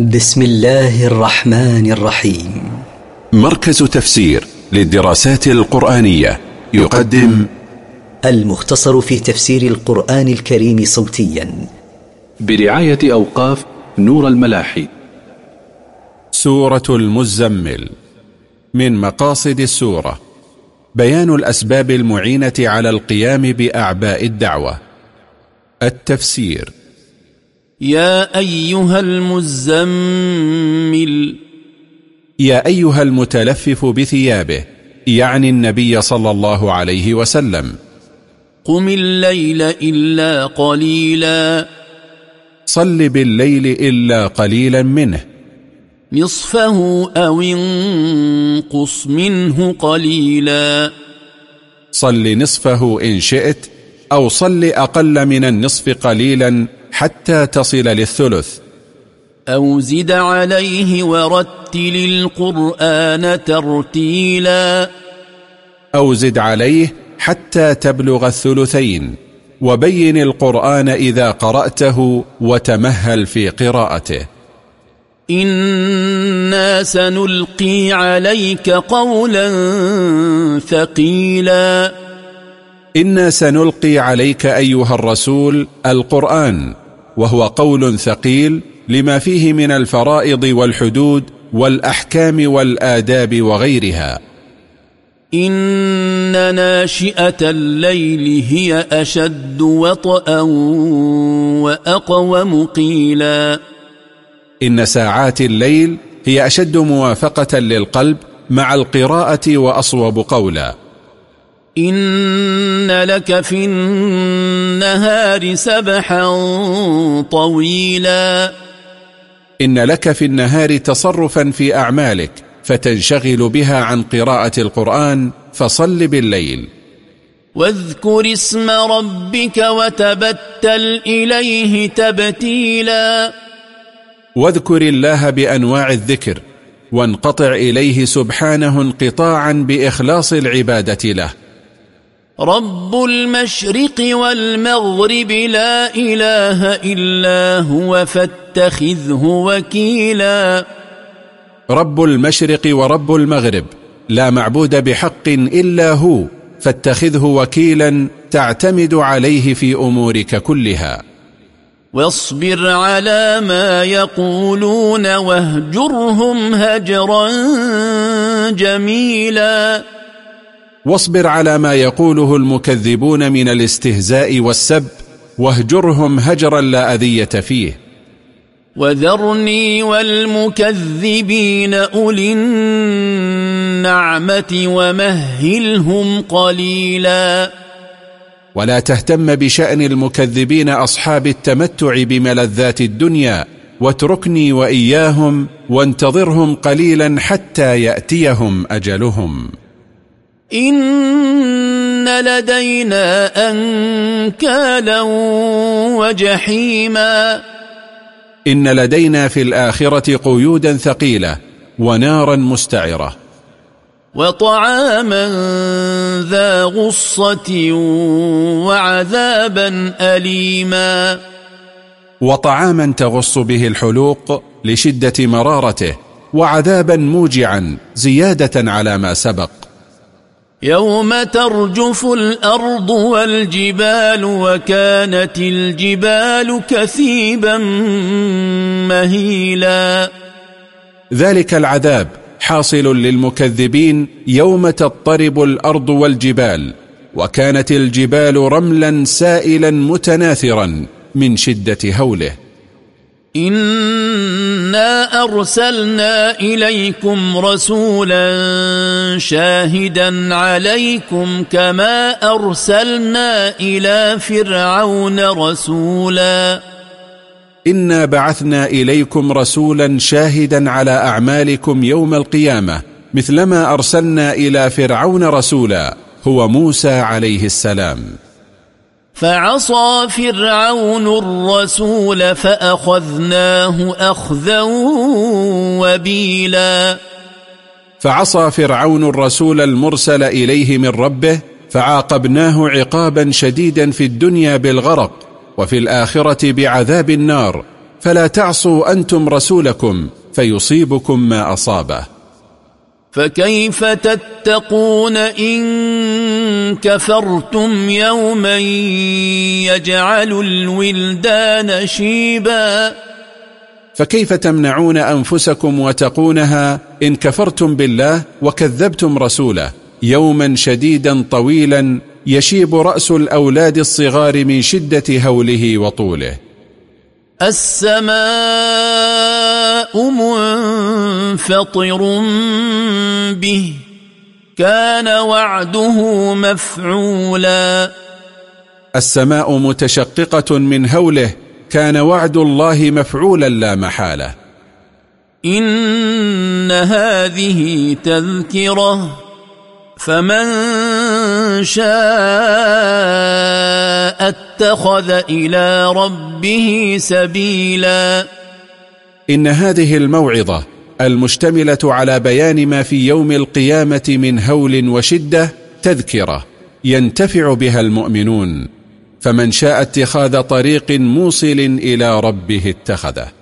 بسم الله الرحمن الرحيم. مركز تفسير للدراسات القرآنية يقدم المختصر في تفسير القرآن الكريم صوتيا. برعاية أوقاف نور الملاحي. سورة المزمل. من مقاصد السورة. بيان الأسباب المعينة على القيام بأعباء الدعوة. التفسير. يا أيها المزمل. يا أيها المتلفف بثيابه يعني النبي صلى الله عليه وسلم. قم الليل إلا قليلا. صل بالليل إلا قليلا منه. نصفه أو انقص منه قليلا. صل نصفه إن شئت أو صل أقل من النصف قليلا حتى تصل للثلث. أو زد عليه ورتل القرآن ترتيلا. أو زد عليه حتى تبلغ الثلثين وبين القرآن إذا قرأته وتمهل في قراءته. إنا سنلقي عليك قولا ثقيلا. إنا سنلقي عليك أيها الرسول القرآن وهو قول ثقيل لما فيه من الفرائض والحدود والأحكام والآداب وغيرها. إن ناشئة الليل هي أشد وطئا وأقوم قيلا. إن ساعات الليل هي أشد موافقة للقلب مع القراءة وأصوب قولا. إن لك في النهار سبحا طويلا. إن لك في النهار تصرفا في أعمالك فتنشغل بها عن قراءة القرآن فصل بالليل. واذكر اسم ربك وتبتل إليه تبتيلا. واذكر الله بأنواع الذكر وانقطع إليه سبحانه انقطاعا بإخلاص العبادة له. رب المشرق والمغرب لا إله إلا هو فاتخذه وكيلا. رب المشرق ورب المغرب لا معبود بحق إلا هو فاتخذه وكيلا تعتمد عليه في أمورك كلها. واصبر على ما يقولون واهجرهم هجرا جميلا. واصبر على ما يقوله المكذبون من الاستهزاء والسب واهجرهم هجرا لا أذية فيه. وذرني والمكذبين أولي النعمة ومهلهم قليلا. ولا تهتم بشأن المكذبين أصحاب التمتع بملذات الدنيا واتركني وإياهم وانتظرهم قليلا حتى يأتيهم أجلهم. إن لدينا أنكالا وجحيما. إن لدينا في الآخرة قيودا ثقيلة ونارا مستعرة. وطعاما ذا غصة وعذابا أليما. وطعاما تغص به الحلوق لشدة مرارته وعذابا موجعا زيادة على ما سبق. يوم ترجف الأرض والجبال وكانت الجبال كثيبا مهيلا. ذلك العذاب حاصل للمكذبين يوم تضطرب الأرض والجبال وكانت الجبال رملا سائلا متناثرا من شدة هوله. إنا أرسلنا إليكم رسولا شاهدا عليكم كما أرسلنا إلى فرعون رسولا. إنا بعثنا إليكم رسولا شاهدا على أعمالكم يوم القيامة مثلما أرسلنا إلى فرعون رسولا هو موسى عليه السلام. فعصى فرعون الرسول فأخذناه أخذا وبيلا. فعصى فرعون الرسول المرسل إليه من ربه فعاقبناه عقابا شديدا في الدنيا بالغرق وفي الآخرة بعذاب النار. فلا تعصوا أنتم رسولكم فيصيبكم ما أصابه. فكيف تتقون إن كفرتم يوما يجعل الولدان شيبا؟ فكيف تمنعون أنفسكم وتقونها إن كفرتم بالله وكذبتم رسوله؟ يوما شديدا طويلا يشيب رأس الأولاد الصغار من شدة هوله وطوله. السماء منفطر به كان وعده مفعولا. السماء متشققة من هوله كان وعد الله مفعولا لا محالة. إن هذه تذكرة فمن شاء اتخذ إلى ربه سبيلا. إن هذه الموعظة المشتملة على بيان ما في يوم القيامة من هول وشدة تذكرة ينتفع بها المؤمنون فمن شاء اتخاذ طريق موصل إلى ربه اتخذه.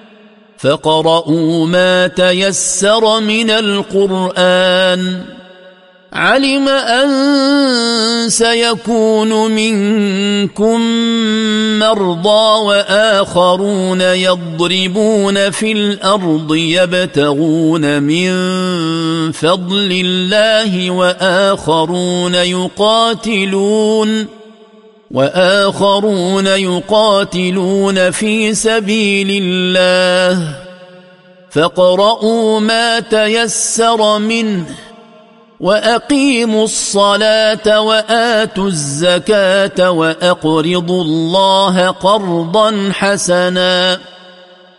فقرأوا ما تيسر من القرآن علم أن سيكون منكم مرضى وآخرون يضربون في الأرض يبتغون من فضل الله وآخرون يقاتلون وآخرون يقاتلون في سبيل الله. فاقرؤوا ما تيسر منه وأقيموا الصلاة وآتوا الزكاة وأقرضوا الله قرضا حسنا.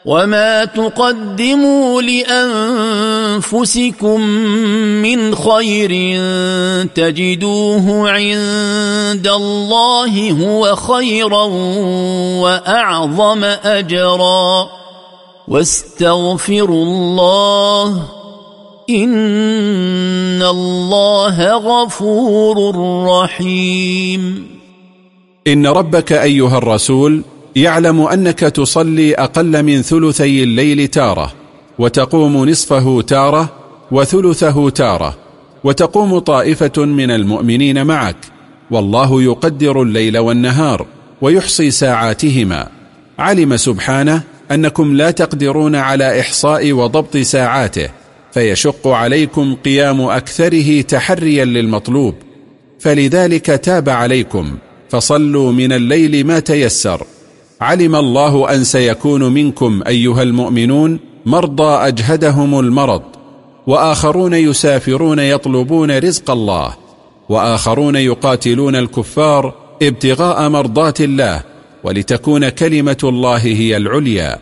وما تقدموا لانفسكم من خير تجدوه عند الله هو خيرا واعظم اجرا واستغفروا الله ان الله غفور رحيم ان ربك ايها الرسول يعلم أنك تصلي أقل من ثلثي الليل تارة وتقوم نصفه تارة وثلثه تارة وتقوم طائفة من المؤمنين معك والله يقدر الليل والنهار ويحصي ساعاتهما. علم سبحانه أنكم لا تقدرون على إحصاء وضبط ساعاته فيشق عليكم قيام أكثره تحريا للمطلوب. فلذلك تاب عليكم فصلوا من الليل ما تيسر. علم الله أن سيكون منكم أيها المؤمنون مرضى أجهدهم المرض وآخرون يسافرون يطلبون رزق الله وآخرون يقاتلون الكفار ابتغاء مرضات الله ولتكون كلمة الله هي العليا.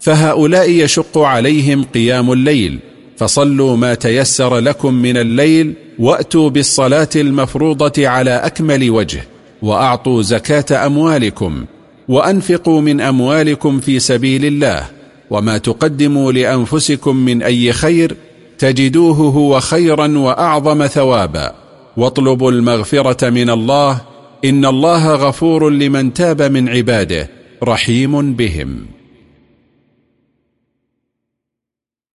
فهؤلاء يشق عليهم قيام الليل فصلوا ما تيسر لكم من الليل وأتوا بالصلاة المفروضة على أكمل وجه وأعطوا زكاة أموالكم. وأنفقوا من أموالكم في سبيل الله وما تقدموا لأنفسكم من أي خير تجدوه هو خيرا وأعظم ثوابا. واطلبوا المغفرة من الله إن الله غفور لمن تاب من عباده رحيم بهم.